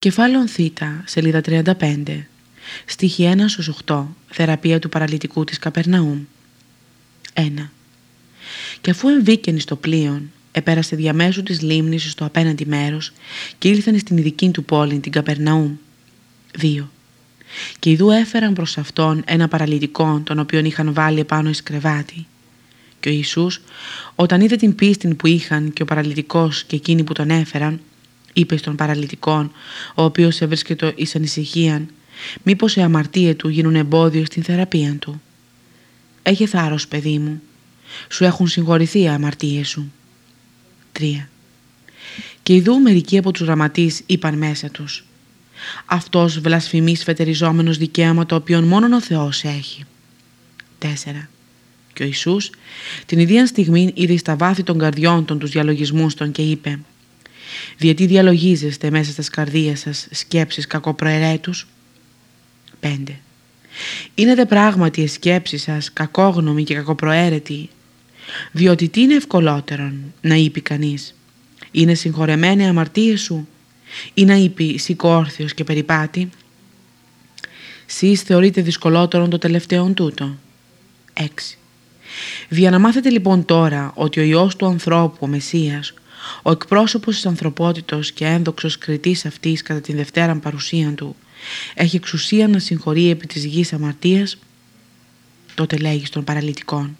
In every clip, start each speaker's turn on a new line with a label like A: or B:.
A: Κεφάλαιο Θ, σελίδα 35. Στοιχεία 1 στους 8. Θεραπεία του παραλυτικού της Καπερναούμ. 1. Και αφού εμβήκαινε στο πλοίον, επέρασε διαμέσου της λίμνης στο απέναντι μέρος και ήλθαν στην ειδική του πόλη, την Καπερναούμ. 2. Και ειδού έφεραν προς αυτόν ένα παραλυτικό, τον οποίον είχαν βάλει επάνω εις κρεβάτι. Και ο Ιησούς, όταν είδε την πίστη που είχαν και ο παραλυτικός και εκείνοι που τον έφεραν, είπε στον παραλυτικόν, ο οποίος έβρισκεται εις ανησυχίαν, μήπως οι αμαρτίες του γίνουν εμπόδιο στην θεραπεία του. Έχε θάρρος, παιδί μου. Σου έχουν συγχωρηθεί οι αμαρτίες σου. 3. Και ειδού μερικοί από τους γραμματείς είπαν μέσα τους «Αυτός βλασφημής φετεριζόμενος δικαίωμα το οποίο μόνον ο Θεός έχει». 4. Και ο Ιησούς την ίδια στιγμή είδε στα βάθη των καρδιών των τους διαλογισμούς των και είπε διότι διαλογίζεστε μέσα στα σκαρδία σας σκέψεις κακοπροαιρέτους. 5. Είναι δε πράγματι οι σκέψεις σας κακόγνωμοι και κακοπροαίρετοι, διότι τι είναι ευκολότερον να είπε κανείς, είναι συγχωρεμένη αμαρτία σου ή να είπε σηκώρθιος και περιπάτη. Σεις θεωρείτε δυσκολότερον το τελευταίο τούτο. 6. Δια να μάθετε λοιπόν τώρα ότι ο Υιός του ανθρώπου, ο Μεσσίας, ο εκπρόσωπος της ανθρωπότητος και ένδοξος κριτής αυτής κατά την δευτέρα παρουσία του έχει εξουσία να συγχωρεί επί της γης αμαρτίας, τότε λέγει στον παραλυτικών.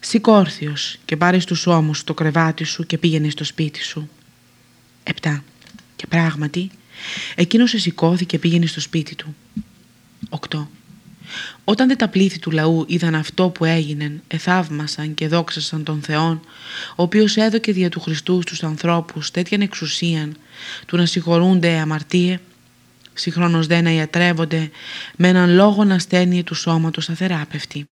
A: Σηκώρθιος και πάρε στους ώμους το κρεβάτι σου και πήγαινε στο σπίτι σου. 7. Και πράγματι, εκείνος σηκώθηκε και πήγαινε στο σπίτι του. 8. Όταν δε τα πλήθη του λαού είδαν αυτό που έγινε, εθαύμασαν και δόξασαν τον Θεόν, ο οποίος έδωκε δια του Χριστού στους ανθρώπους τέτοιαν εξουσίαν του να συγχωρούνται αμαρτίες, συγχρόνως δε να ιατρεύονται με έναν λόγο ασθένεια του σώματος αθεράπευτη.